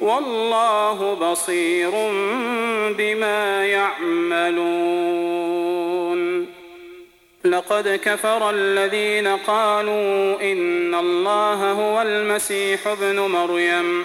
والله بصير بما يعملون. لقد كفر الذين قالوا إن الله هو المسيح ابن مريم.